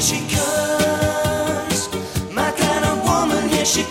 she comes, my kind of woman. Here she